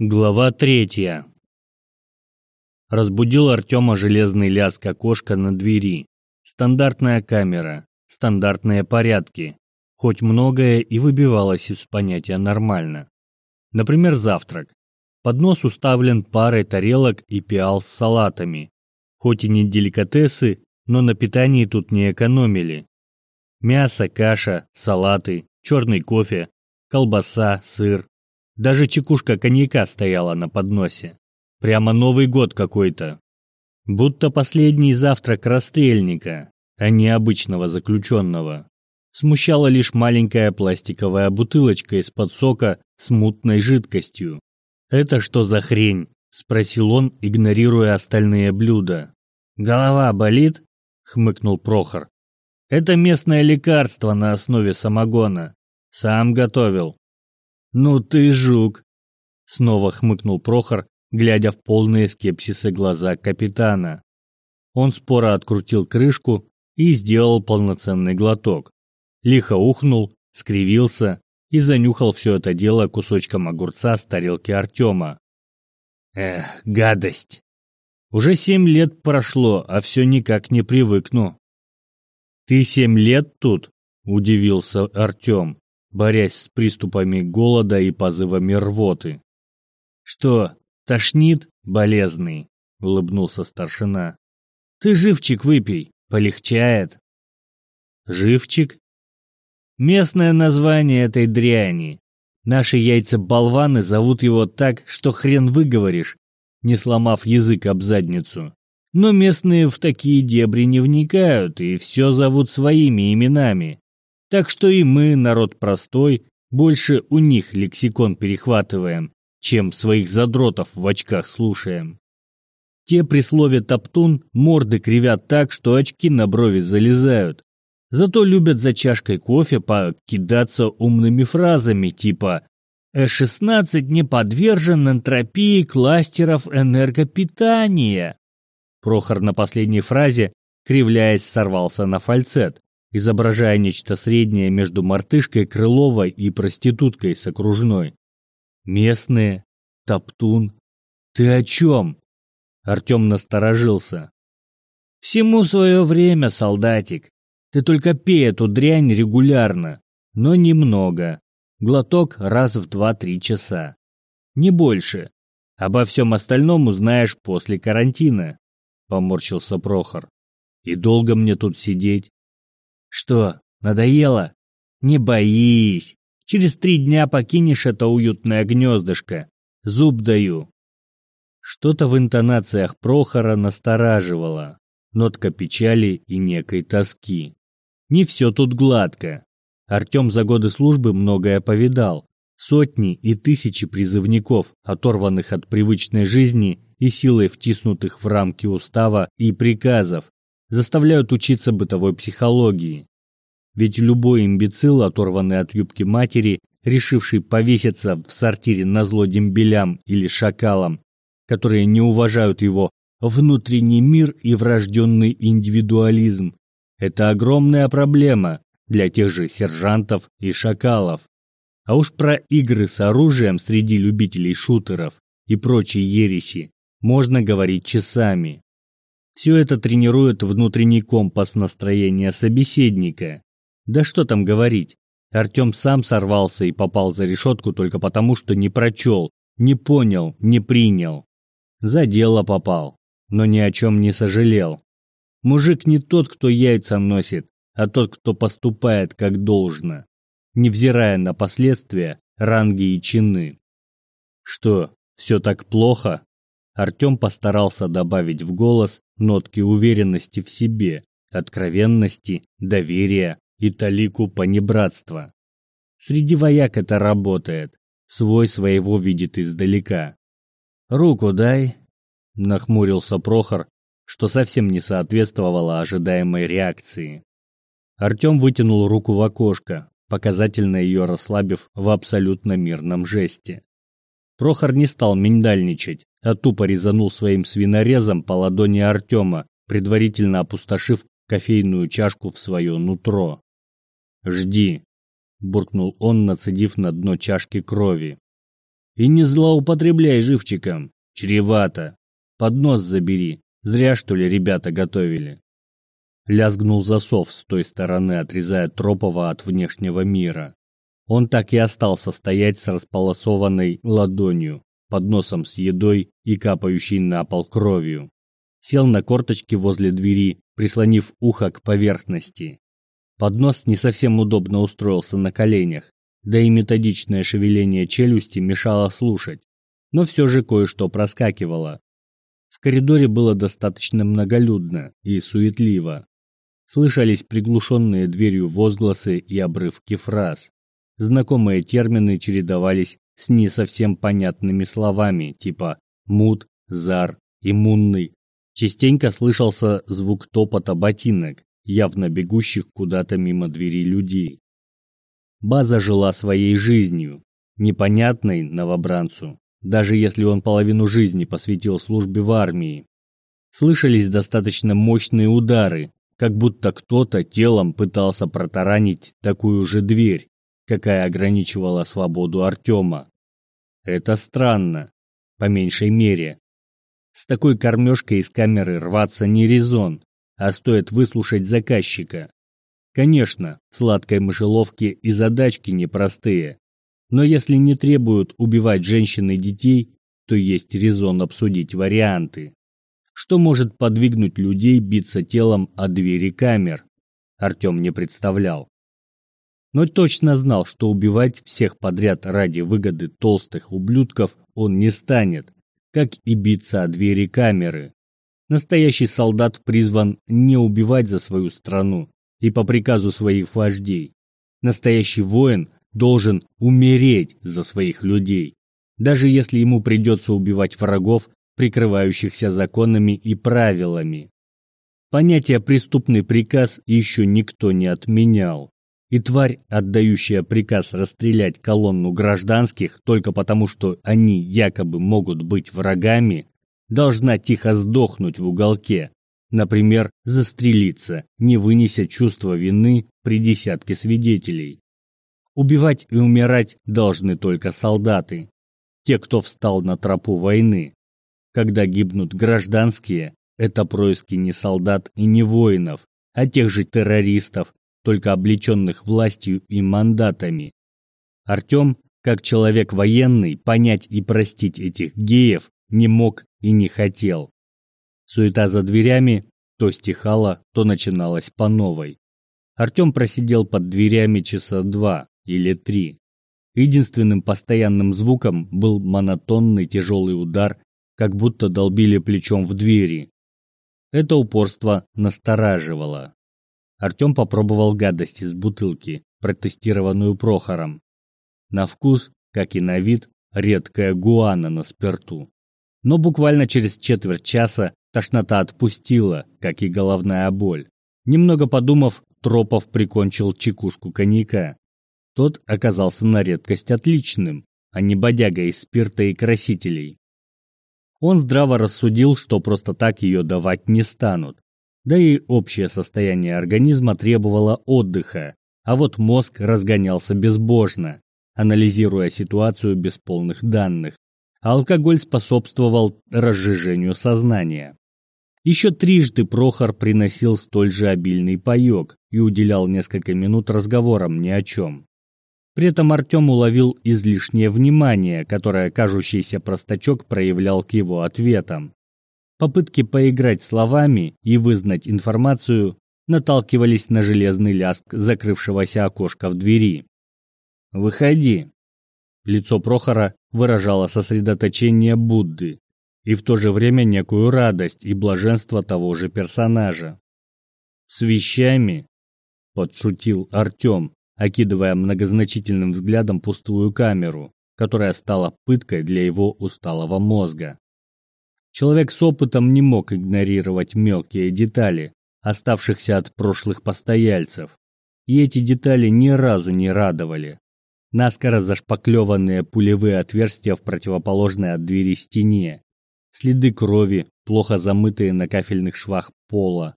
Глава третья. Разбудил Артема железный лязг окошка на двери. Стандартная камера, стандартные порядки. Хоть многое и выбивалось из понятия «нормально». Например, завтрак. Поднос уставлен парой тарелок и пиал с салатами. Хоть и не деликатесы, но на питании тут не экономили. Мясо, каша, салаты, черный кофе, колбаса, сыр, даже чекушка коньяка стояла на подносе. Прямо Новый год какой-то. Будто последний завтрак расстрельника, а не обычного заключенного. Смущала лишь маленькая пластиковая бутылочка из-под сока с мутной жидкостью. «Это что за хрень?» – спросил он, игнорируя остальные блюда. «Голова болит?» – хмыкнул Прохор. «Это местное лекарство на основе самогона. Сам готовил. «Ну ты жук!» Снова хмыкнул Прохор, глядя в полные скепсиса глаза капитана. Он споро открутил крышку и сделал полноценный глоток. Лихо ухнул, скривился и занюхал все это дело кусочком огурца с тарелки Артема. Эх, гадость! Уже семь лет прошло, а все никак не привыкну. «Ты семь лет тут?» – удивился Артем борясь с приступами голода и позывами рвоты. «Что, тошнит, болезный?» — улыбнулся старшина. «Ты живчик выпей, полегчает». «Живчик?» «Местное название этой дряни. Наши яйца-болваны зовут его так, что хрен выговоришь, не сломав язык об задницу. Но местные в такие дебри не вникают и все зовут своими именами. Так что и мы, народ простой, больше у них лексикон перехватываем, чем своих задротов в очках слушаем. Те при слове «топтун» морды кривят так, что очки на брови залезают. Зато любят за чашкой кофе покидаться умными фразами типа «Э-16 не подвержен энтропии кластеров энергопитания». Прохор на последней фразе, кривляясь, сорвался на фальцет изображая нечто среднее между мартышкой Крыловой и проституткой с окружной. «Местные? Топтун? Ты о чем?» Артем насторожился. «Всему свое время, солдатик. Ты только пей эту дрянь регулярно, но немного. Глоток раз в два-три часа. Не больше. Обо всем остальном узнаешь после карантина», — поморщился Прохор. «И долго мне тут сидеть?» Что, надоело? Не боись. Через три дня покинешь это уютное гнездышко. Зуб даю. Что-то в интонациях Прохора настораживало. Нотка печали и некой тоски. Не все тут гладко. Артем за годы службы многое повидал. Сотни и тысячи призывников, оторванных от привычной жизни и силой втиснутых в рамки устава и приказов, заставляют учиться бытовой психологии. Ведь любой имбецил, оторванный от юбки матери, решивший повеситься в сортире на зло дембелям или шакалам, которые не уважают его внутренний мир и врожденный индивидуализм, это огромная проблема для тех же сержантов и шакалов. А уж про игры с оружием среди любителей шутеров и прочей ереси можно говорить часами. Все это тренирует внутренний компас настроения собеседника. Да что там говорить. Артем сам сорвался и попал за решетку только потому, что не прочел, не понял, не принял. За дело попал, но ни о чем не сожалел. Мужик не тот, кто яйца носит, а тот, кто поступает как должно, невзирая на последствия, ранги и чины. Что, все так плохо? Артем постарался добавить в голос нотки уверенности в себе, откровенности, доверия и талику понебратства. Среди вояк это работает, свой своего видит издалека. «Руку дай», — нахмурился Прохор, что совсем не соответствовало ожидаемой реакции. Артем вытянул руку в окошко, показательно ее расслабив в абсолютно мирном жесте. Прохор не стал миндальничать, а тупо резанул своим свинорезом по ладони Артема, предварительно опустошив кофейную чашку в свое нутро. «Жди», — буркнул он, нацедив на дно чашки крови. И не злоупотребляй живчиком. Чревато. Поднос забери. Зря, что ли, ребята готовили. Лязгнул засов с той стороны, отрезая Тропова от внешнего мира. Он так и остался стоять с располосованной ладонью, подносом с едой и капающей на пол кровью. Сел на корточки возле двери, прислонив ухо к поверхности. Поднос не совсем удобно устроился на коленях, да и методичное шевеление челюсти мешало слушать, но все же кое-что проскакивало. В коридоре было достаточно многолюдно и суетливо. Слышались приглушенные дверью возгласы и обрывки фраз. Знакомые термины чередовались с не совсем понятными словами, типа «мут», «зар», «иммунный». Частенько слышался звук топота ботинок, явно бегущих куда-то мимо двери людей. База жила своей жизнью, непонятной новобранцу, даже если он половину жизни посвятил службе в армии. Слышались достаточно мощные удары, как будто кто-то телом пытался протаранить такую же дверь, какая ограничивала свободу Артема. Это странно, по меньшей мере. С такой кормежкой из камеры рваться не резон, а стоит выслушать заказчика. Конечно, сладкой мышеловки и задачки непростые, но если не требуют убивать женщин и детей, то есть резон обсудить варианты. Что может подвигнуть людей биться телом о двери камер? Артем не представлял. Но точно знал, что убивать всех подряд ради выгоды толстых ублюдков он не станет, как и биться о двери камеры. Настоящий солдат призван не убивать за свою страну, и по приказу своих вождей. Настоящий воин должен умереть за своих людей, даже если ему придется убивать врагов, прикрывающихся законами и правилами. Понятие «преступный приказ» еще никто не отменял. И тварь, отдающая приказ расстрелять колонну гражданских только потому, что они якобы могут быть врагами, должна тихо сдохнуть в уголке, Например, застрелиться, не вынеся чувства вины при десятке свидетелей. Убивать и умирать должны только солдаты, те, кто встал на тропу войны. Когда гибнут гражданские, это происки не солдат и не воинов, а тех же террористов, только облеченных властью и мандатами. Артем, как человек военный, понять и простить этих геев не мог и не хотел. Суета за дверями то стихала, то начиналась по новой. Артем просидел под дверями часа два или три. Единственным постоянным звуком был монотонный тяжелый удар, как будто долбили плечом в двери. Это упорство настораживало. Артем попробовал гадость из бутылки, протестированную Прохором. На вкус, как и на вид, редкая гуана на спирту. Но буквально через четверть часа Тошнота отпустила, как и головная боль. Немного подумав, Тропов прикончил чекушку коньяка. Тот оказался на редкость отличным, а не бодяга из спирта и красителей. Он здраво рассудил, что просто так ее давать не станут. Да и общее состояние организма требовало отдыха, а вот мозг разгонялся безбожно, анализируя ситуацию без полных данных. алкоголь способствовал разжижению сознания. Еще трижды Прохор приносил столь же обильный паек и уделял несколько минут разговорам ни о чем. При этом Артем уловил излишнее внимание, которое кажущийся простачок проявлял к его ответам. Попытки поиграть словами и вызнать информацию наталкивались на железный ляск закрывшегося окошка в двери. «Выходи!» Лицо Прохора выражало сосредоточение Будды, и в то же время некую радость и блаженство того же персонажа. «С вещами?» – подшутил Артем, окидывая многозначительным взглядом пустую камеру, которая стала пыткой для его усталого мозга. Человек с опытом не мог игнорировать мелкие детали, оставшихся от прошлых постояльцев, и эти детали ни разу не радовали. Наскоро зашпаклеванные пулевые отверстия в противоположной от двери стене, следы крови, плохо замытые на кафельных швах пола.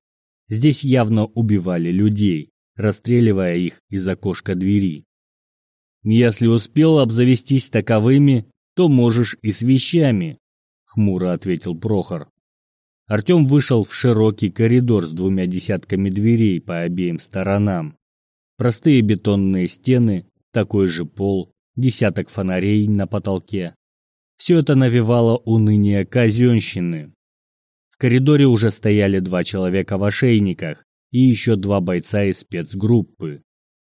Здесь явно убивали людей, расстреливая их из окошка двери. Если успел обзавестись таковыми, то можешь и с вещами, хмуро ответил Прохор. Артем вышел в широкий коридор с двумя десятками дверей по обеим сторонам. Простые бетонные стены, такой же пол, десяток фонарей на потолке. Все это навевало уныние казенщины. В коридоре уже стояли два человека в ошейниках и еще два бойца из спецгруппы.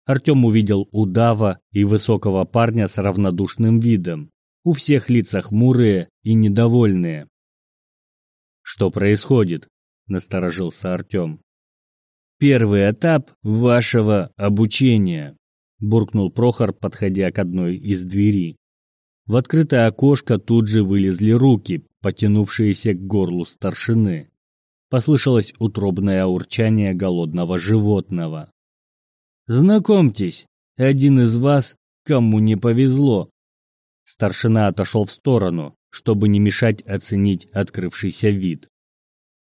Артем увидел удава и высокого парня с равнодушным видом. У всех лица хмурые и недовольные. «Что происходит?» – насторожился Артем. «Первый этап вашего обучения», – буркнул Прохор, подходя к одной из дверей. В открытое окошко тут же вылезли руки, потянувшиеся к горлу старшины. Послышалось утробное урчание голодного животного. «Знакомьтесь, один из вас, кому не повезло». Старшина отошел в сторону, чтобы не мешать оценить открывшийся вид.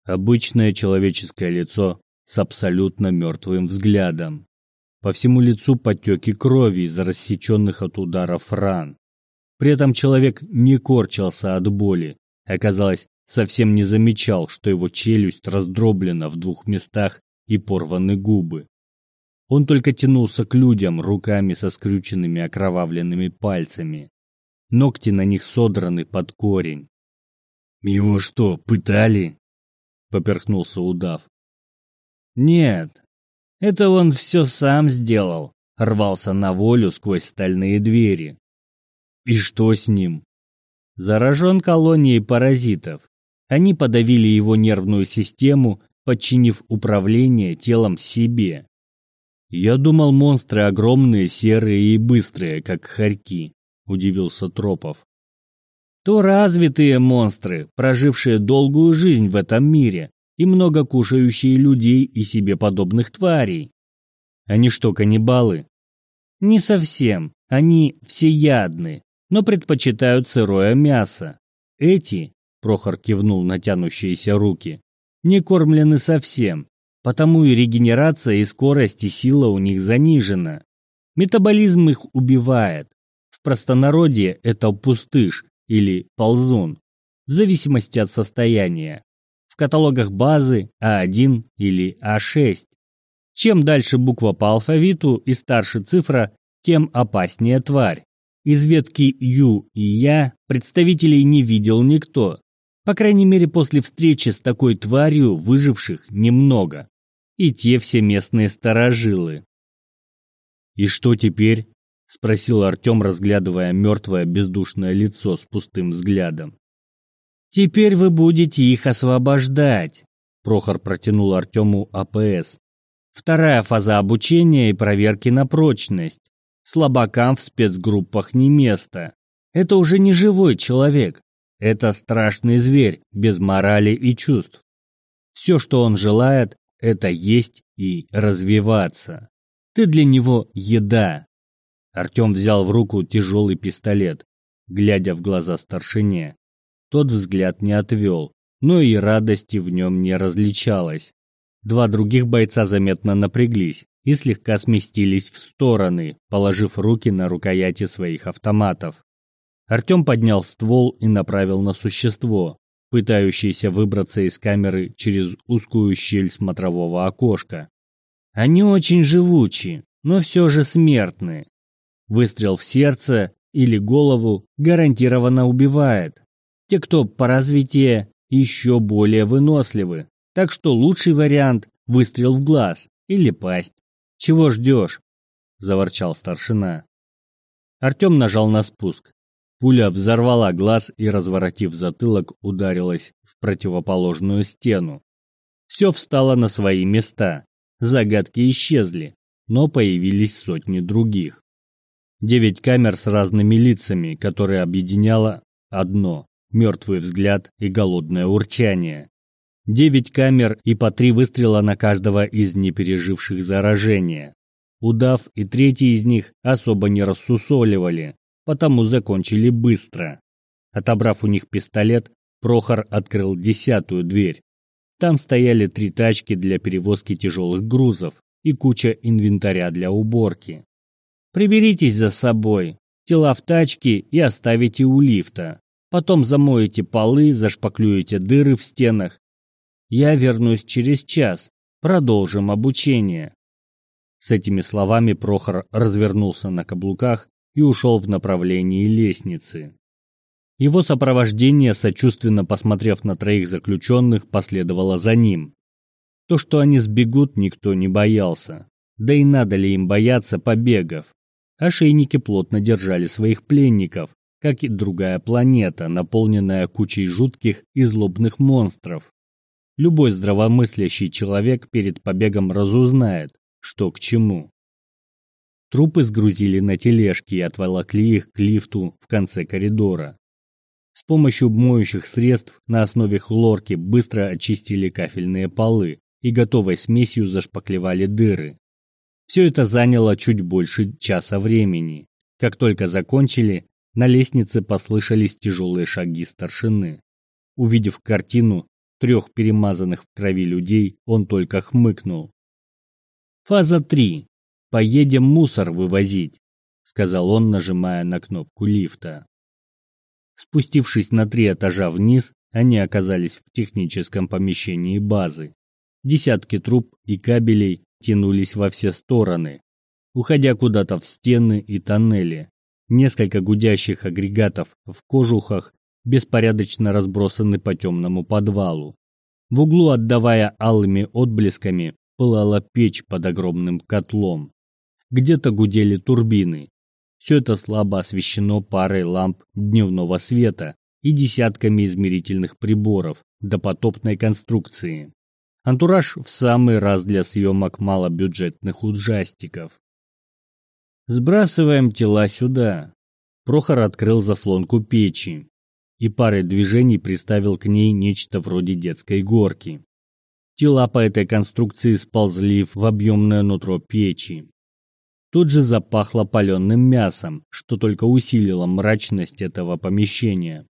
Обычное человеческое лицо с абсолютно мертвым взглядом. По всему лицу потеки крови из рассеченных от ударов ран. При этом человек не корчился от боли, оказалось, совсем не замечал, что его челюсть раздроблена в двух местах и порваны губы. Он только тянулся к людям руками со скрюченными окровавленными пальцами. Ногти на них содраны под корень. «Его что, пытали?» — поперхнулся удав. «Нет, это он все сам сделал», — рвался на волю сквозь стальные двери. И что с ним? Заражен колонией паразитов. Они подавили его нервную систему, подчинив управление телом себе. Я думал, монстры огромные, серые и быстрые, как хорьки, удивился Тропов. То развитые монстры, прожившие долгую жизнь в этом мире и много кушающие людей и себе подобных тварей. Они что, каннибалы? Не совсем, они всеядны, но предпочитают сырое мясо. Эти, Прохор кивнул на тянущиеся руки, не кормлены совсем, потому и регенерация, и скорость, и сила у них занижена. Метаболизм их убивает. Простонародье это пустыш или ползун, в зависимости от состояния. В каталогах базы А1 или А6. Чем дальше буква по алфавиту и старше цифра, тем опаснее тварь. Из ветки Ю и Я представителей не видел никто. По крайней мере, после встречи с такой тварью выживших немного. И те все местные старожилы. «И что теперь?» — спросил Артем, разглядывая мертвое бездушное лицо с пустым взглядом. «Теперь вы будете их освобождать», — Прохор протянул Артему АПС. «Вторая фаза обучения и проверки на прочность. Слабакам в спецгруппах не место. Это уже не живой человек. Это страшный зверь, без морали и чувств. Все, что он желает, это есть и развиваться. Ты для него еда. Артем взял в руку тяжелый пистолет, глядя в глаза старшине. Тот взгляд не отвел, но и радости в нем не различалось. Два других бойца заметно напряглись, и слегка сместились в стороны, положив руки на рукояти своих автоматов. Артем поднял ствол и направил на существо, пытающееся выбраться из камеры через узкую щель смотрового окошка. Они очень живучи, но все же смертны. Выстрел в сердце или голову гарантированно убивает. Те, кто по развитию еще более выносливы, так что лучший вариант – выстрел в глаз или пасть. «Чего ждешь?» – заворчал старшина. Артем нажал на спуск. Пуля взорвала глаз и, разворотив затылок, ударилась в противоположную стену. Все встало на свои места. Загадки исчезли, но появились сотни других. Девять камер с разными лицами, которые объединяло одно – мертвый взгляд и голодное урчание. Девять камер и по три выстрела на каждого из непереживших заражения. Удав и третий из них особо не рассусоливали, потому закончили быстро. Отобрав у них пистолет, Прохор открыл десятую дверь. Там стояли три тачки для перевозки тяжелых грузов и куча инвентаря для уборки. «Приберитесь за собой», Тела в тачке и оставите у лифта. Потом замоете полы, зашпаклюете дыры в стенах. Я вернусь через час. Продолжим обучение. С этими словами Прохор развернулся на каблуках и ушел в направлении лестницы. Его сопровождение, сочувственно посмотрев на троих заключенных, последовало за ним. То, что они сбегут, никто не боялся. Да и надо ли им бояться побегов? Ошейники плотно держали своих пленников, как и другая планета, наполненная кучей жутких и злобных монстров. Любой здравомыслящий человек перед побегом разузнает, что к чему. Трупы сгрузили на тележки и отволокли их к лифту в конце коридора. С помощью моющих средств на основе хлорки быстро очистили кафельные полы и готовой смесью зашпаклевали дыры. Все это заняло чуть больше часа времени. Как только закончили, на лестнице послышались тяжелые шаги старшины. Увидев картину трех перемазанных в крови людей, он только хмыкнул. «Фаза 3. Поедем мусор вывозить», — сказал он, нажимая на кнопку лифта. Спустившись на три этажа вниз, они оказались в техническом помещении базы. Десятки труб и кабелей тянулись во все стороны, уходя куда-то в стены и тоннели. Несколько гудящих агрегатов в кожухах беспорядочно разбросаны по темному подвалу. В углу, отдавая алыми отблесками, пылала печь под огромным котлом. Где-то гудели турбины, все это слабо освещено парой ламп дневного света и десятками измерительных приборов допотопной конструкции. Антураж в самый раз для съемок малобюджетных ужастиков. Сбрасываем тела сюда. Прохор открыл заслонку печи и парой движений приставил к ней нечто вроде детской горки. Тела по этой конструкции сползли в объемное нутро печи. Тут же запахло паленым мясом, что только усилило мрачность этого помещения.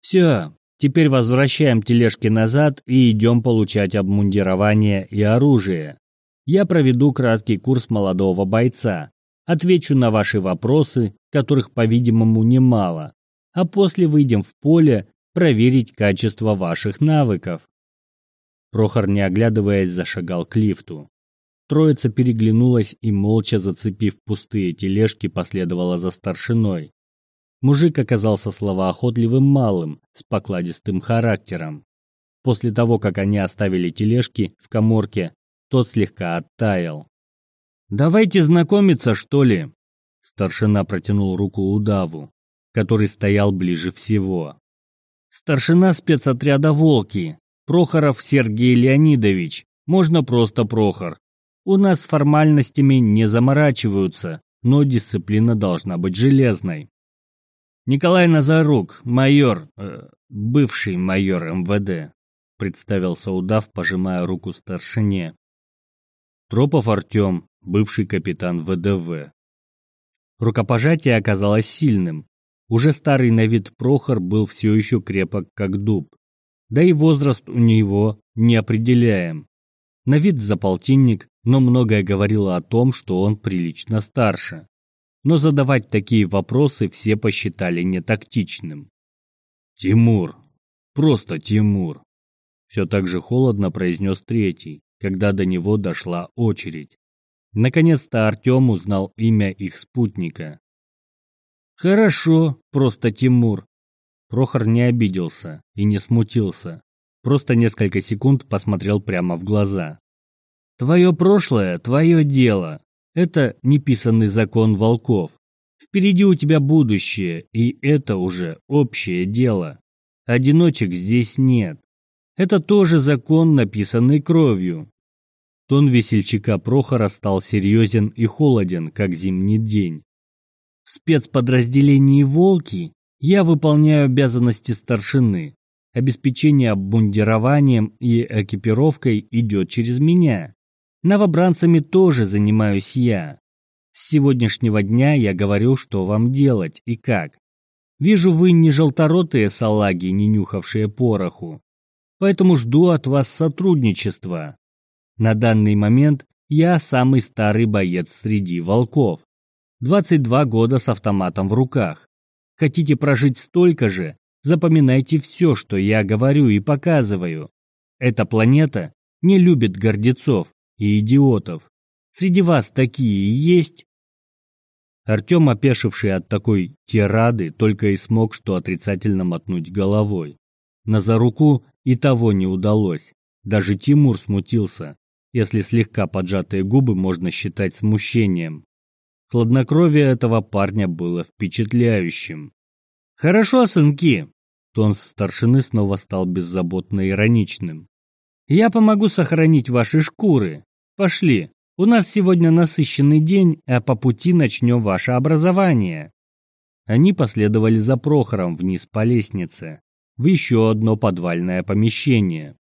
«Все, теперь возвращаем тележки назад и идем получать обмундирование и оружие. Я проведу краткий курс молодого бойца, отвечу на ваши вопросы, которых, по-видимому, немало, а после выйдем в поле проверить качество ваших навыков». Прохор, не оглядываясь, зашагал к лифту. Троица переглянулась и, молча зацепив пустые тележки, последовала за старшиной. Мужик оказался словоохотливым малым, с покладистым характером. После того, как они оставили тележки в коморке, тот слегка оттаял. «Давайте знакомиться, что ли?» Старшина протянул руку удаву, который стоял ближе всего. «Старшина спецотряда «Волки», Прохоров Сергей Леонидович, можно просто Прохор, у нас с формальностями не заморачиваются, но дисциплина должна быть железной. Николай Назарук, майор, э, бывший майор МВД, представился удав, пожимая руку старшине. Тропов Артем, бывший капитан ВДВ. Рукопожатие оказалось сильным. Уже старый на вид Прохор был все еще крепок, как дуб. Да и возраст у него не определяем. На вид за полтинник, но многое говорило о том, что он прилично старше. Но задавать такие вопросы все посчитали нетактичным. «Тимур! Просто Тимур!» Все так же холодно произнес третий, когда до него дошла очередь. Наконец-то Артем узнал имя их спутника. «Хорошо, просто Тимур». Прохор не обиделся и не смутился, просто несколько секунд посмотрел прямо в глаза. Твое прошлое – твое дело. Это неписанный закон волков. Впереди у тебя будущее, и это уже общее дело. Одиночек здесь нет. Это тоже закон, написанный кровью. Тон весельчака Прохора стал серьезен и холоден, как зимний день. В спецподразделении «Волки» я выполняю обязанности старшины. Обеспечение обмундированием и экипировкой идет через меня. Новобранцами тоже занимаюсь я. С сегодняшнего дня я говорю, что вам делать и как. Вижу, вы не желторотые салаги, не нюхавшие пороху. Поэтому жду от вас сотрудничества. На данный момент я самый старый боец среди волков. 22 года с автоматом в руках. Хотите прожить столько же? Запоминайте все, что я говорю и показываю. Эта планета не любит гордецов и идиотов. Среди вас такие есть?» Артем, опешивший от такой тирады, только и смог что отрицательно мотнуть головой. На Заруку и того не удалось. Даже Тимур смутился, если слегка поджатые губы можно считать смущением. Хладнокровие этого парня было впечатляющим. «Хорошо, сынки!» Тон старшины снова стал беззаботно ироничным. «Я помогу сохранить ваши шкуры. Пошли, у нас сегодня насыщенный день, а по пути начнем ваше образование». Они последовали за Прохором вниз по лестнице, в еще одно подвальное помещение.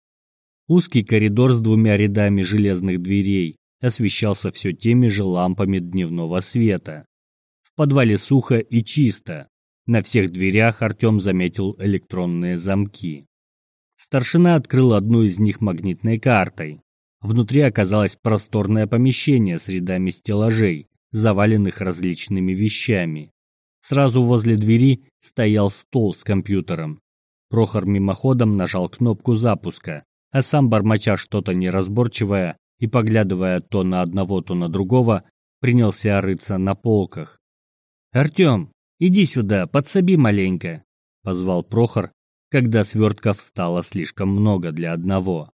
Узкий коридор с двумя рядами железных дверей освещался все теми же лампами дневного света. В подвале сухо и чисто. На всех дверях Артем заметил электронные замки. Старшина открыл одну из них магнитной картой. Внутри оказалось просторное помещение с рядами стеллажей, заваленных различными вещами. Сразу возле двери стоял стол с компьютером. Прохор мимоходом нажал кнопку запуска, а сам, бормоча что-то неразборчивое и поглядывая то на одного, то на другого, принялся рыться на полках. «Артем, иди сюда, подсоби маленько», — позвал Прохор, когда свертков стало слишком много для одного.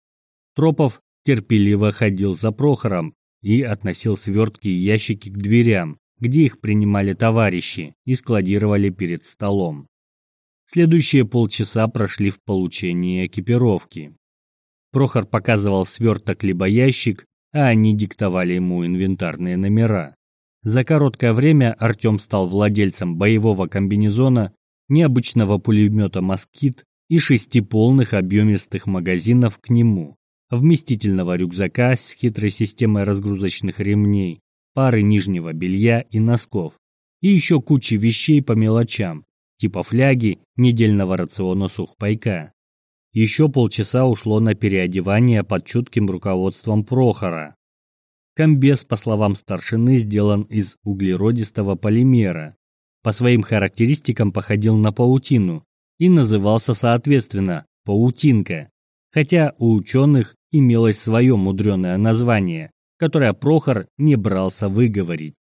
Тропов терпеливо ходил за Прохором и относил свертки и ящики к дверям, где их принимали товарищи и складировали перед столом. Следующие полчаса прошли в получении экипировки. Прохор показывал сверток либо ящик, а они диктовали ему инвентарные номера. За короткое время Артем стал владельцем боевого комбинезона, необычного пулемета «Москит» и шести полных объемистых магазинов к нему вместительного рюкзака с хитрой системой разгрузочных ремней, пары нижнего белья и носков, и еще кучи вещей по мелочам, типа фляги, недельного рациона сухпайка. Еще полчаса ушло на переодевание под чутким руководством Прохора. Комбез, по словам старшины, сделан из углеродистого полимера. По своим характеристикам походил на паутину и назывался соответственно «паутинка», хотя у ученых имелось свое мудреное название, которое Прохор не брался выговорить.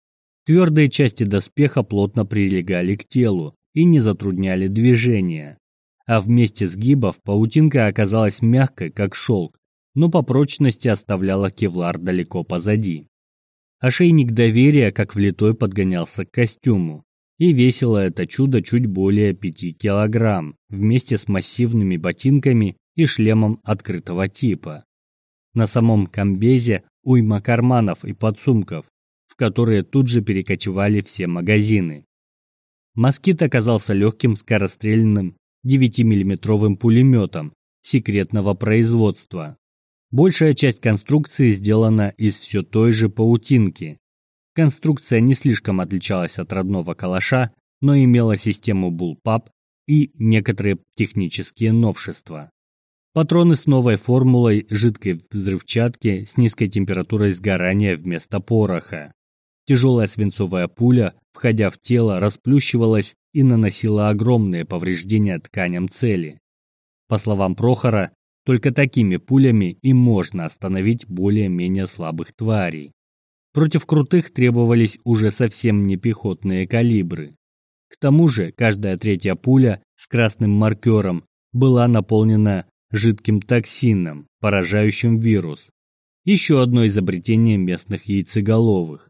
Твердые части доспеха плотно прилегали к телу и не затрудняли движения. А вместе сгибов паутинка оказалась мягкой, как шелк, но по прочности оставляла кевлар далеко позади. Ошейник доверия, как влитой, подгонялся к костюму, и весило это чудо чуть более 5 килограмм, вместе с массивными ботинками и шлемом открытого типа. На самом комбезе уйма карманов и подсумков, в которые тут же перекочевали все магазины. Москит оказался легким скорострельным 9-миллиметровым пулеметом секретного производства. Большая часть конструкции сделана из все той же паутинки. Конструкция не слишком отличалась от родного калаша, но имела систему Bullpup и некоторые технические новшества. Патроны с новой формулой жидкой взрывчатки с низкой температурой сгорания вместо пороха. Тяжелая свинцовая пуля, входя в тело, расплющивалась и наносила огромные повреждения тканям цели. По словам Прохора, только такими пулями и можно остановить более-менее слабых тварей. Против крутых требовались уже совсем не пехотные калибры. К тому же каждая третья пуля с красным маркером была наполнена жидким токсином, поражающим вирус. Еще одно изобретение местных яйцеголовых.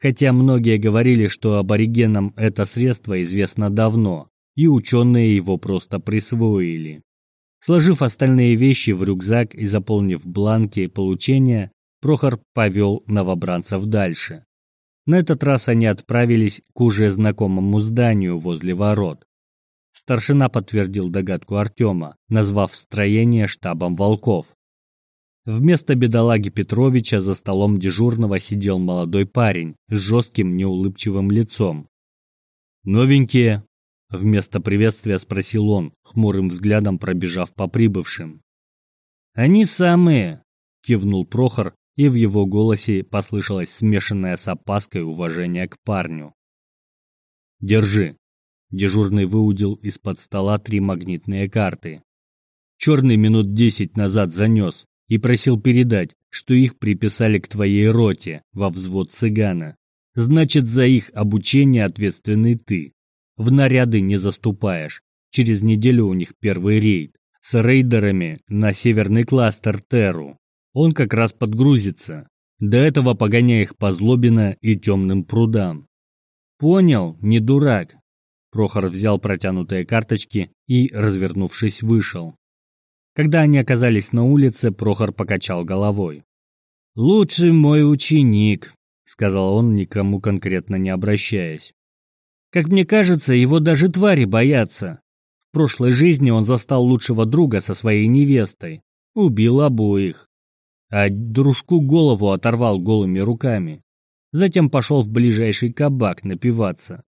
Хотя многие говорили, что аборигенам это средство известно давно, и ученые его просто присвоили. Сложив остальные вещи в рюкзак и заполнив бланки получения, Прохор повел новобранцев дальше. На этот раз они отправились к уже знакомому зданию возле ворот. Старшина подтвердил догадку Артема, назвав строение штабом волков. Вместо бедолаги Петровича за столом дежурного сидел молодой парень с жестким неулыбчивым лицом. «Новенькие?» – вместо приветствия спросил он, хмурым взглядом пробежав по прибывшим. «Они самые!» – кивнул Прохор, и в его голосе послышалось смешанное с опаской уважение к парню. Держи. Дежурный выудил из-под стола три магнитные карты. Черный минут десять назад занес и просил передать, что их приписали к твоей роте во взвод цыгана. Значит, за их обучение ответственный ты. В наряды не заступаешь. Через неделю у них первый рейд с рейдерами на северный кластер Терру. Он как раз подгрузится. До этого погоняй их по Злобина и темным прудам. Понял, не дурак. Прохор взял протянутые карточки и, развернувшись, вышел. Когда они оказались на улице, Прохор покачал головой. «Лучший мой ученик», — сказал он, никому конкретно не обращаясь. «Как мне кажется, его даже твари боятся. В прошлой жизни он застал лучшего друга со своей невестой. Убил обоих. А дружку голову оторвал голыми руками. Затем пошел в ближайший кабак напиваться.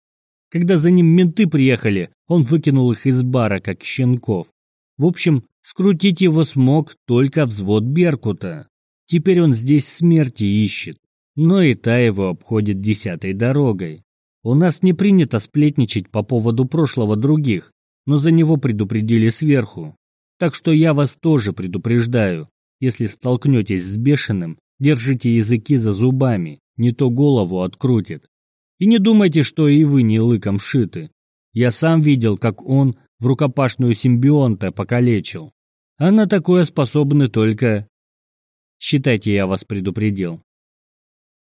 Когда за ним менты приехали, он выкинул их из бара, как щенков. В общем, скрутить его смог только взвод Беркута. Теперь он здесь смерти ищет, но и та его обходит десятой дорогой. У нас не принято сплетничать по поводу прошлого других, но за него предупредили сверху. Так что я вас тоже предупреждаю. Если столкнетесь с бешеным, держите языки за зубами, не то голову открутит. И не думайте, что и вы не лыком шиты. Я сам видел, как он в рукопашную симбионта покалечил. А на такое способны только... Считайте, я вас предупредил.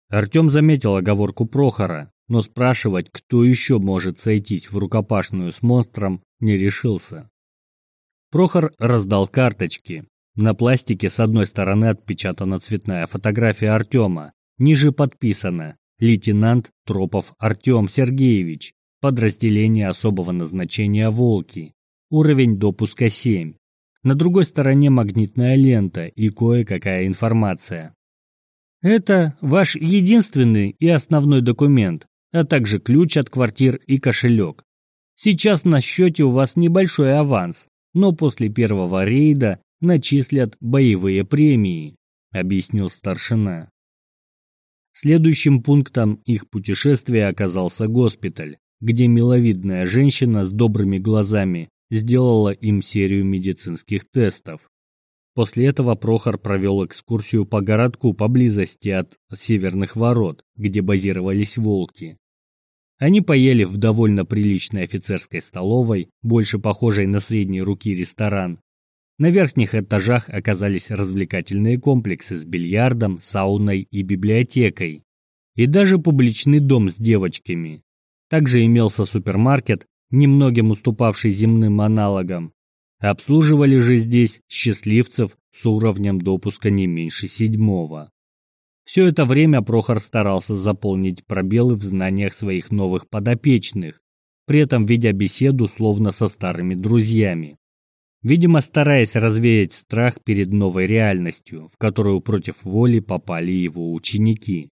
Артем заметил оговорку Прохора, но спрашивать, кто еще может сойтись в рукопашную с монстром, не решился. Прохор раздал карточки. На пластике с одной стороны отпечатана цветная фотография Артема, ниже подписано «Лейтенант Тропов Артем Сергеевич, подразделение особого назначения «Волки», уровень допуска 7». На другой стороне магнитная лента и кое-какая информация. Это ваш единственный и основной документ, а также ключ от квартир и кошелек. Сейчас на счете у вас небольшой аванс, но после первого рейда начислят боевые премии, объяснил старшина. Следующим пунктом их путешествия оказался госпиталь, где миловидная женщина с добрыми глазами сделала им серию медицинских тестов. После этого Прохор провел экскурсию по городку поблизости от северных ворот, где базировались волки. Они поели в довольно приличной офицерской столовой, больше похожей на средней руки ресторан. На верхних этажах оказались развлекательные комплексы с бильярдом, сауной и библиотекой. И даже публичный дом с девочками. Также имелся супермаркет, немногим уступавший земным аналогам, Обслуживали же здесь счастливцев с уровнем допуска не меньше седьмого. Все это время Прохор старался заполнить пробелы в знаниях своих новых подопечных, при этом ведя беседу словно со старыми друзьями. Видимо, стараясь развеять страх перед новой реальностью, в которую против воли попали его ученики.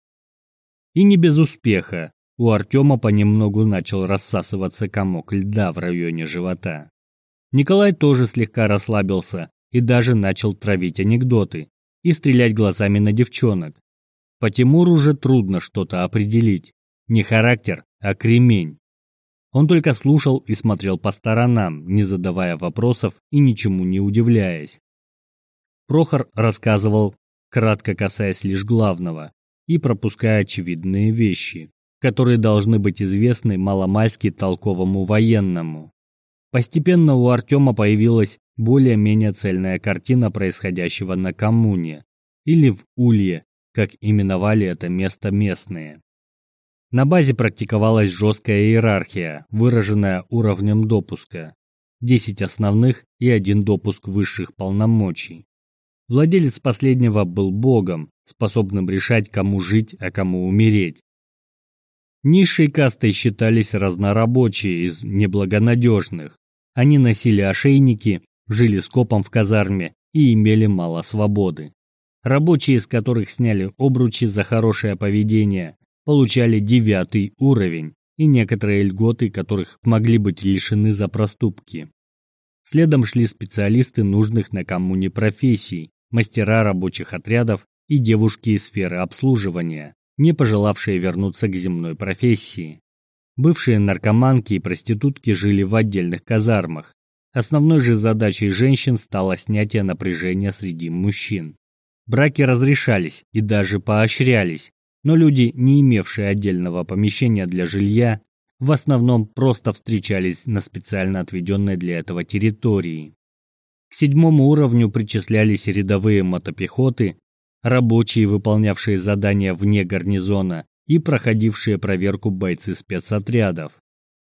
И не без успеха. У Артема понемногу начал рассасываться комок льда в районе живота. Николай тоже слегка расслабился и даже начал травить анекдоты и стрелять глазами на девчонок. По Тимуру уже трудно что-то определить. Не характер, а кремень. Он только слушал и смотрел по сторонам, не задавая вопросов и ничему не удивляясь. Прохор рассказывал, кратко касаясь лишь главного, и пропуская очевидные вещи, которые должны быть известны маломальски толковому военному. Постепенно у Артема появилась более-менее цельная картина происходящего на коммуне, или в Улье, как именовали это место местные. На базе практиковалась жесткая иерархия, выраженная уровнем допуска. 10 основных и один допуск высших полномочий. Владелец последнего был богом, способным решать, кому жить, а кому умереть. Низшей кастой считались разнорабочие из неблагонадежных, они носили ошейники, жили скопом в казарме и имели мало свободы. Рабочие, из которых сняли обручи за хорошее поведение, получали девятый уровень и некоторые льготы, которых могли быть лишены за проступки. Следом шли специалисты нужных на коммуне профессий, мастера рабочих отрядов и девушки из сферы обслуживания, не пожелавшие вернуться к земной профессии. Бывшие наркоманки и проститутки жили в отдельных казармах. Основной же задачей женщин стало снятие напряжения среди мужчин. Браки разрешались и даже поощрялись, но люди, не имевшие отдельного помещения для жилья, в основном просто встречались на специально отведенной для этого территории. К седьмому уровню причислялись рядовые мотопехоты, рабочие, выполнявшие задания вне гарнизона, и проходившие проверку бойцы спецотрядов.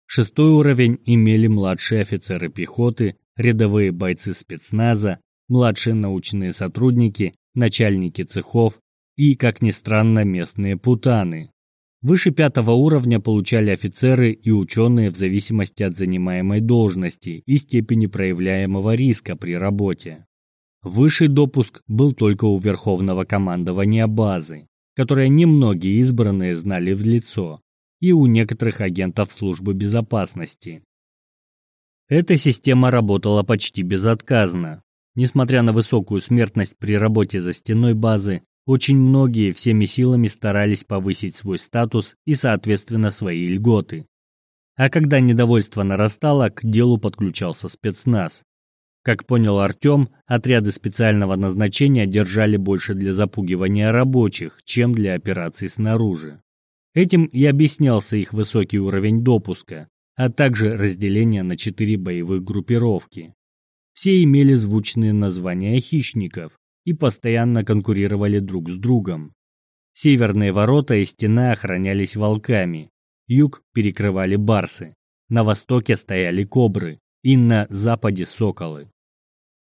Шестой уровень имели младшие офицеры пехоты, рядовые бойцы спецназа, младшие научные сотрудники, начальники цехов и, как ни странно, местные путаны. Выше пятого уровня получали офицеры и ученые в зависимости от занимаемой должности и степени проявляемого риска при работе. Высший допуск был только у Верховного командования базы, которое немногие избранные знали в лицо, и у некоторых агентов службы безопасности. Эта система работала почти безотказно. Несмотря на высокую смертность при работе за стеной базы, очень многие всеми силами старались повысить свой статус и, соответственно, свои льготы. А когда недовольство нарастало, к делу подключался спецназ. Как понял Артем, отряды специального назначения держали больше для запугивания рабочих, чем для операций снаружи. Этим и объяснялся их высокий уровень допуска, а также разделение на четыре боевых группировки. Все имели звучные названия хищников, и постоянно конкурировали друг с другом. Северные ворота и стена охранялись волками, юг перекрывали барсы, на востоке стояли кобры и на западе соколы.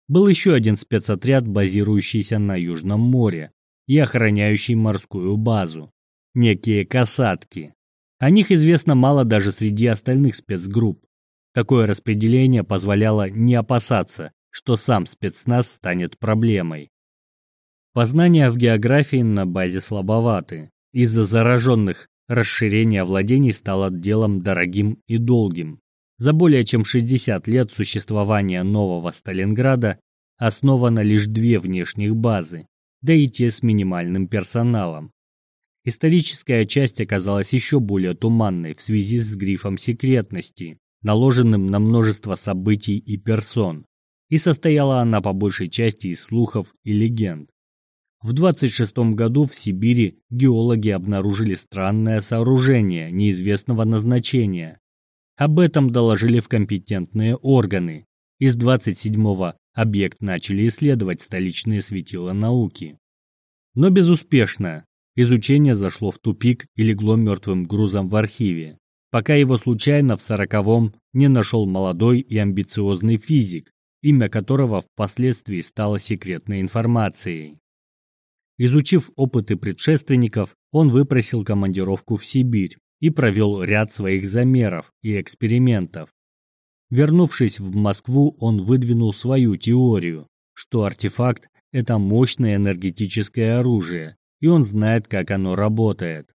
Был еще один спецотряд, базирующийся на Южном море и охраняющий морскую базу, некие касатки. О них известно мало даже среди остальных спецгрупп. Такое распределение позволяло не опасаться, что сам спецназ станет проблемой. Познания в географии на базе слабоваты. Из-за зараженных расширение владений стало делом дорогим и долгим. За более чем 60 лет существования нового Сталинграда основано лишь две внешних базы, да и те с минимальным персоналом. Историческая часть оказалась еще более туманной в связи с грифом секретности, наложенным на множество событий и персон, и состояла она по большей части из слухов и легенд. В 26 году в Сибири геологи обнаружили странное сооружение неизвестного назначения. Об этом доложили в компетентные органы. Из 27-го объект начали исследовать столичные светила науки. Но безуспешно. Изучение зашло в тупик и легло мертвым грузом в архиве, пока его случайно в сороковом не нашел молодой и амбициозный физик, имя которого впоследствии стало секретной информацией. Изучив опыты предшественников, он выпросил командировку в Сибирь и провел ряд своих замеров и экспериментов. Вернувшись в Москву, он выдвинул свою теорию, что артефакт – это мощное энергетическое оружие, и он знает, как оно работает.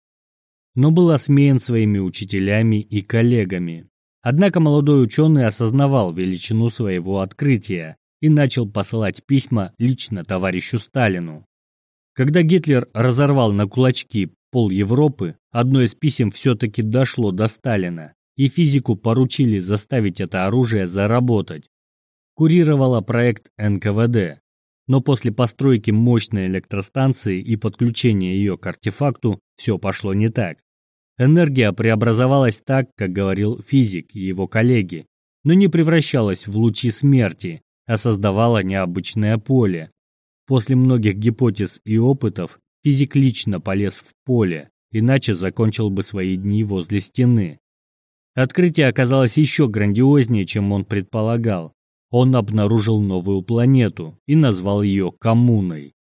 Но был осмеян своими учителями и коллегами. Однако молодой ученый осознавал величину своего открытия и начал посылать письма лично товарищу Сталину. Когда Гитлер разорвал на кулачки пол Европы, одно из писем все-таки дошло до Сталина, и физику поручили заставить это оружие заработать. Курировала проект НКВД, но после постройки мощной электростанции и подключения ее к артефакту все пошло не так. Энергия преобразовалась так, как говорил физик и его коллеги, но не превращалась в лучи смерти, а создавала необычное поле, После многих гипотез и опытов физик лично полез в поле, иначе закончил бы свои дни возле стены. Открытие оказалось еще грандиознее, чем он предполагал. Он обнаружил новую планету и назвал ее Коммуной.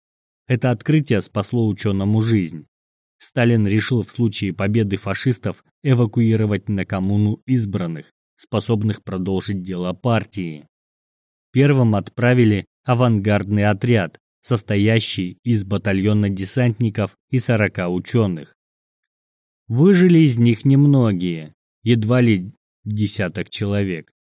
Это открытие спасло ученому жизнь. Сталин решил в случае победы фашистов эвакуировать на коммуну избранных, способных продолжить дело партии. Первым отправили авангардный отряд, состоящий из батальона десантников и 40 ученых. Выжили из них немногие, едва ли десяток человек.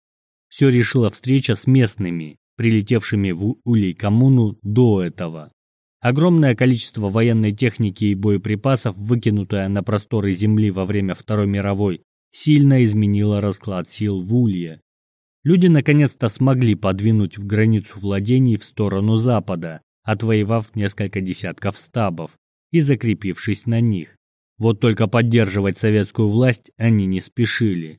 Все решила встреча с местными, прилетевшими в Улей-коммуну до этого. Огромное количество военной техники и боеприпасов, выкинутое на просторы земли во время Второй мировой, сильно изменила расклад сил в Улье. Люди наконец-то смогли подвинуть в границу владений в сторону запада, отвоевав несколько десятков стабов и закрепившись на них. Вот только поддерживать советскую власть они не спешили.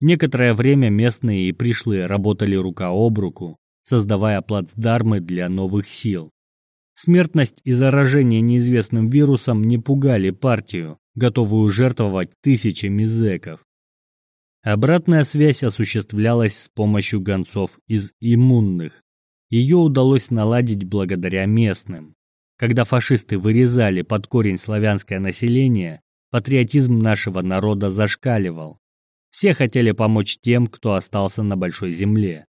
Некоторое время местные и пришлые работали рука об руку, создавая плацдармы для новых сил. Смертность и заражение неизвестным вирусом не пугали партию, готовую жертвовать тысячами зэков. Обратная связь осуществлялась с помощью гонцов из иммунных. Ее удалось наладить благодаря местным. Когда фашисты вырезали под корень славянское население, патриотизм нашего народа зашкаливал. Все хотели помочь тем, кто остался на большой земле.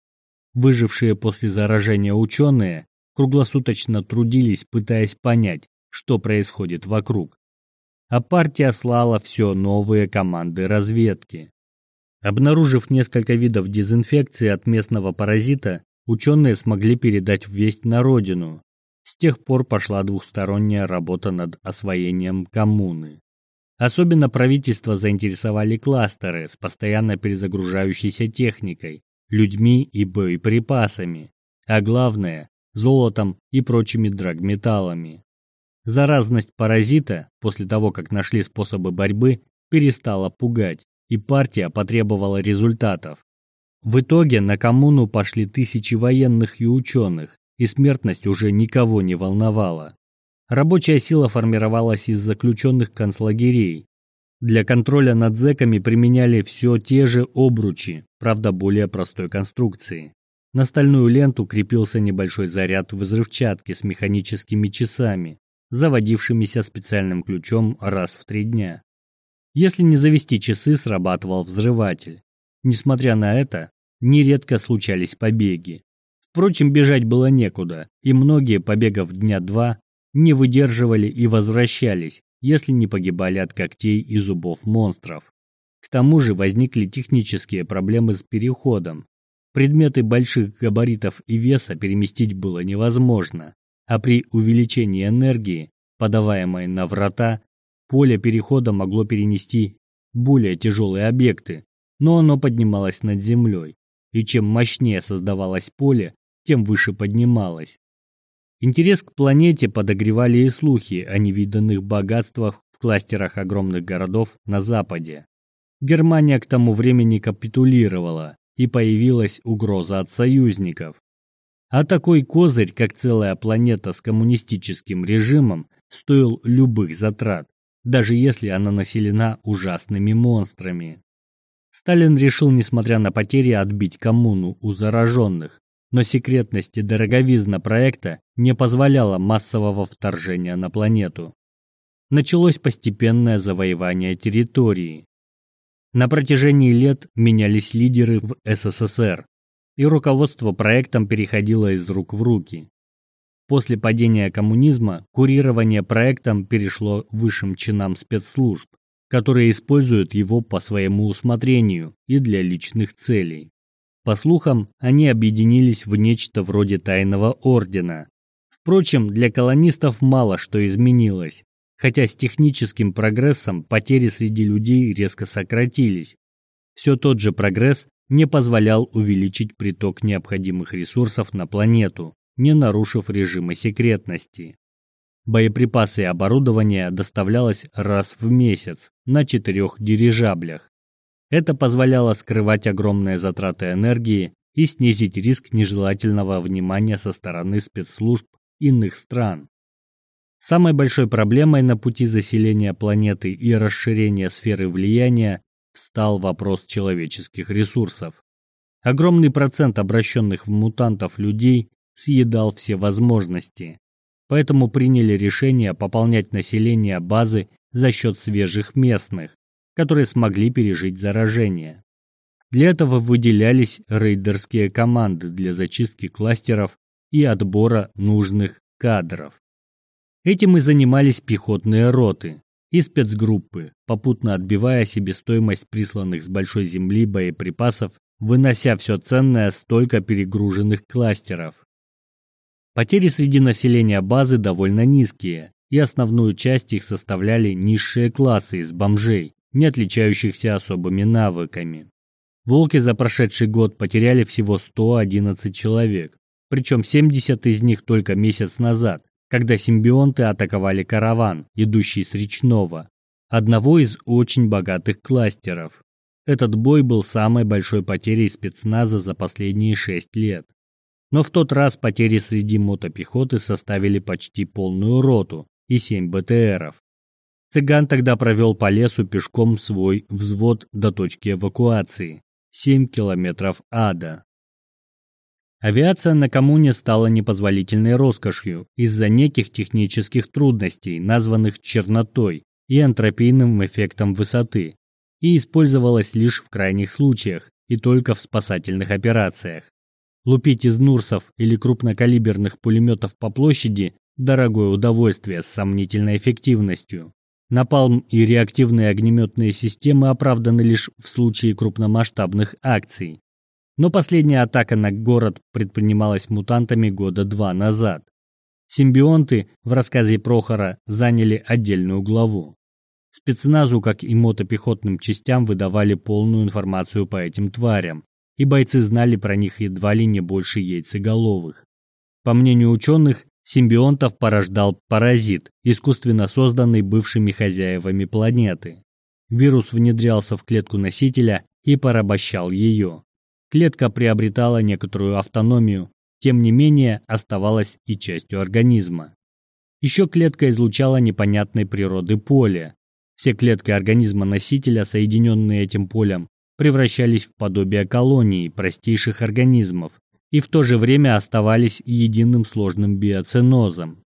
Выжившие после заражения ученые круглосуточно трудились, пытаясь понять, что происходит вокруг. А партия слала все новые команды разведки. Обнаружив несколько видов дезинфекции от местного паразита, ученые смогли передать весть на родину. С тех пор пошла двухсторонняя работа над освоением коммуны. Особенно правительство заинтересовали кластеры с постоянно перезагружающейся техникой, людьми и боеприпасами, а главное – золотом и прочими драгметаллами. Заразность паразита, после того, как нашли способы борьбы, перестала пугать, и партия потребовала результатов. В итоге на коммуну пошли тысячи военных и ученых, и смертность уже никого не волновала. Рабочая сила формировалась из заключенных концлагерей. Для контроля над зэками применяли все те же обручи, правда более простой конструкции. На стальную ленту крепился небольшой заряд взрывчатки с механическими часами, заводившимися специальным ключом раз в три дня. Если не завести часы, срабатывал взрыватель. Несмотря на это, нередко случались побеги. Впрочем, бежать было некуда, и многие, побегав дня два, не выдерживали и возвращались, если не погибали от когтей и зубов монстров. К тому же возникли технические проблемы с переходом. Предметы больших габаритов и веса переместить было невозможно, а при увеличении энергии, подаваемой на врата, поле перехода могло перенести более тяжелые объекты, но оно поднималось над землей, и чем мощнее создавалось поле, тем выше поднималось. Интерес к планете подогревали и слухи о невиданных богатствах в кластерах огромных городов на Западе. Германия к тому времени капитулировала, и появилась угроза от союзников. А такой козырь, как целая планета с коммунистическим режимом, стоил любых затрат, даже если она населена ужасными монстрами. Сталин решил, несмотря на потери, отбить коммуну у зараженных, но секретность и дороговизна проекта не позволяла массового вторжения на планету. Началось постепенное завоевание территории. На протяжении лет менялись лидеры в СССР, и руководство проектом переходило из рук в руки. После падения коммунизма курирование проектом перешло высшим чинам спецслужб, которые используют его по своему усмотрению и для личных целей. По слухам, они объединились в нечто вроде тайного ордена. Впрочем, для колонистов мало что изменилось, хотя с техническим прогрессом потери среди людей резко сократились. Все тот же прогресс не позволял увеличить приток необходимых ресурсов на планету, не нарушив режима секретности. Боеприпасы и оборудование доставлялось раз в месяц на четырех дирижаблях. Это позволяло скрывать огромные затраты энергии и снизить риск нежелательного внимания со стороны спецслужб иных стран. Самой большой проблемой на пути заселения планеты и расширения сферы влияния стал вопрос человеческих ресурсов. Огромный процент обращенных в мутантов людей съедал все возможности. Поэтому приняли решение пополнять население базы за счет свежих местных, которые смогли пережить заражение. Для этого выделялись рейдерские команды для зачистки кластеров и отбора нужных кадров. Этим и занимались пехотные роты и спецгруппы, попутно отбивая себестоимость присланных с большой земли боеприпасов, вынося все ценное с только перегруженных кластеров. Потери среди населения базы довольно низкие, и основную часть их составляли низшие классы из бомжей, не отличающихся особыми навыками. Волки за прошедший год потеряли всего 111 человек, причем 70 из них только месяц назад, когда симбионты атаковали караван, идущий с речного, одного из очень богатых кластеров. Этот бой был самой большой потерей спецназа за последние шесть лет. Но в тот раз потери среди мотопехоты составили почти полную роту и семь БТРов. Цыган тогда провел по лесу пешком свой взвод до точки эвакуации. 7 километров ада. Авиация на коммуне стала непозволительной роскошью из-за неких технических трудностей, названных чернотой и антропийным эффектом высоты, и использовалась лишь в крайних случаях и только в спасательных операциях. Лупить из Нурсов или крупнокалиберных пулеметов по площади – дорогое удовольствие с сомнительной эффективностью. Напалм и реактивные огнеметные системы оправданы лишь в случае крупномасштабных акций. Но последняя атака на город предпринималась мутантами года два назад. Симбионты в рассказе Прохора заняли отдельную главу. Спецназу, как и мотопехотным частям, выдавали полную информацию по этим тварям, и бойцы знали про них едва ли не больше яйцеголовых. По мнению ученых, Симбионтов порождал паразит, искусственно созданный бывшими хозяевами планеты. Вирус внедрялся в клетку носителя и порабощал ее. Клетка приобретала некоторую автономию, тем не менее оставалась и частью организма. Еще клетка излучала непонятной природы поле. Все клетки организма носителя, соединенные этим полем, превращались в подобие колонии простейших организмов, и в то же время оставались единым сложным биоценозом.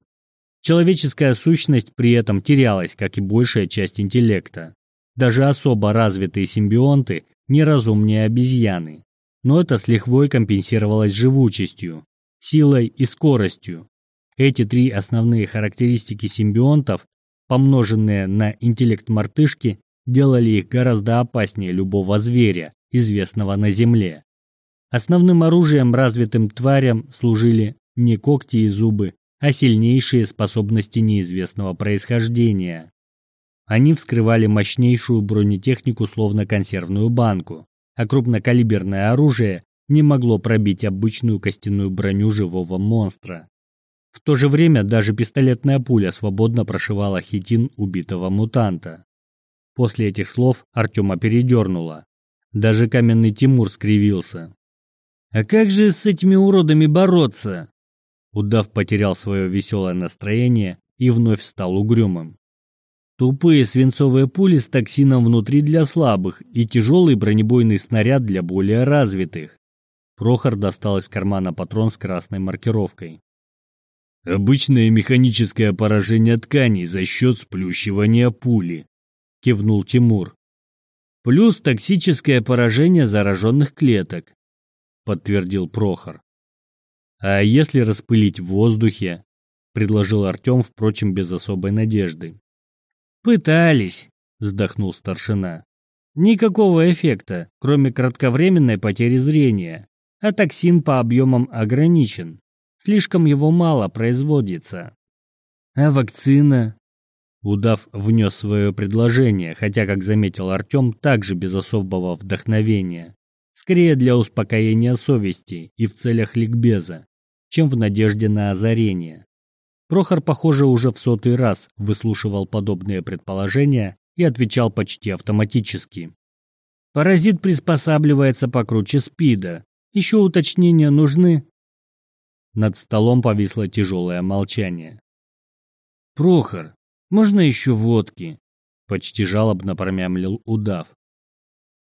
Человеческая сущность при этом терялась, как и большая часть интеллекта. Даже особо развитые симбионты неразумнее обезьяны. Но это с лихвой компенсировалось живучестью, силой и скоростью. Эти три основные характеристики симбионтов, помноженные на интеллект мартышки, делали их гораздо опаснее любого зверя, известного на Земле. Основным оружием развитым тварям служили не когти и зубы, а сильнейшие способности неизвестного происхождения. Они вскрывали мощнейшую бронетехнику словно консервную банку, а крупнокалиберное оружие не могло пробить обычную костяную броню живого монстра. В то же время даже пистолетная пуля свободно прошивала хитин убитого мутанта. После этих слов Артема передернуло. Даже каменный Тимур скривился. А как же с этими уродами бороться? Удав потерял свое веселое настроение и вновь стал угрюмым. Тупые свинцовые пули с токсином внутри для слабых и тяжелый бронебойный снаряд для более развитых. Прохор достал из кармана патрон с красной маркировкой. «Обычное механическое поражение тканей за счет сплющивания пули», — кивнул Тимур. «Плюс токсическое поражение зараженных клеток подтвердил Прохор. А если распылить в воздухе? предложил Артем, впрочем, без особой надежды. Пытались, вздохнул старшина. Никакого эффекта, кроме кратковременной потери зрения, а токсин по объемам ограничен. Слишком его мало производится. А вакцина? Удав внес свое предложение, хотя, как заметил Артем, также без особого вдохновения скорее для успокоения совести и в целях ликбеза, чем в надежде на озарение. Прохор, похоже, уже в сотый раз выслушивал подобные предположения и отвечал почти автоматически. Паразит приспосабливается покруче спида. Еще уточнения нужны? Над столом повисло тяжелое молчание. «Прохор, можно еще водки?» Почти жалобно промямлил удав.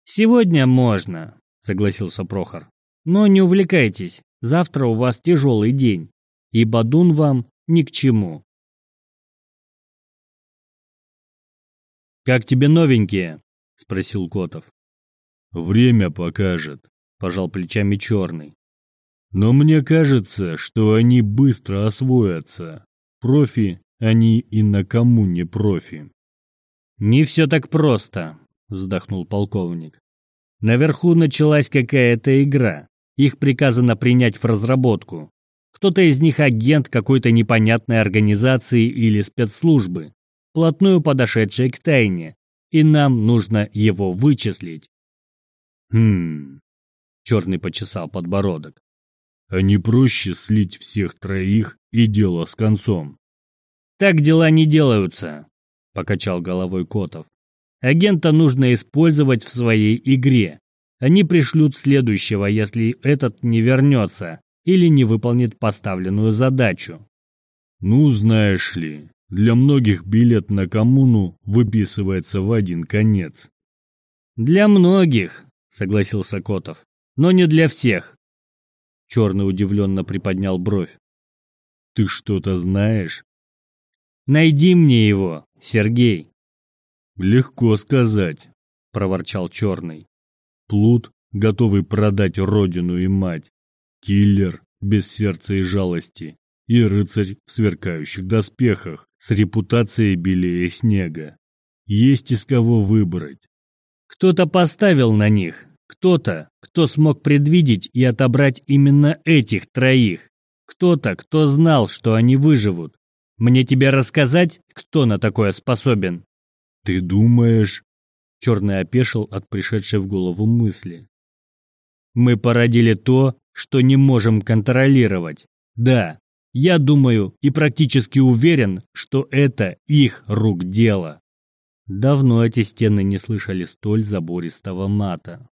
«Сегодня можно», согласился Прохор. Но не увлекайтесь, завтра у вас тяжелый день, и Бадун вам ни к чему. «Как тебе новенькие?» — спросил Котов. «Время покажет», — пожал плечами Черный. «Но мне кажется, что они быстро освоятся. Профи они и на кому не профи». «Не все так просто», — вздохнул полковник. Наверху началась какая-то игра. Их приказано принять в разработку. Кто-то из них агент какой-то непонятной организации или спецслужбы, плотную подошедшей к тайне, и нам нужно его вычислить. Хм, черный почесал подбородок. А не проще слить всех троих и дело с концом? Так дела не делаются, покачал головой Котов. Агента нужно использовать в своей игре. Они пришлют следующего, если этот не вернется или не выполнит поставленную задачу. Ну, знаешь ли, для многих билет на коммуну выписывается в один конец. Для многих, согласился Котов, но не для всех. Черный удивленно приподнял бровь. Ты что-то знаешь? Найди мне его, Сергей. Легко сказать, проворчал Черный. Плут, готовый продать родину и мать. Киллер, без сердца и жалости. И рыцарь в сверкающих доспехах, с репутацией белее снега. Есть из кого выбрать. Кто-то поставил на них, кто-то, кто смог предвидеть и отобрать именно этих троих. Кто-то, кто знал, что они выживут. Мне тебе рассказать, кто на такое способен? Ты думаешь? Черный опешил от пришедшей в голову мысли. Мы породили то, что не можем контролировать. Да, я думаю и практически уверен, что это их рук дело. Давно эти стены не слышали столь забористого мата.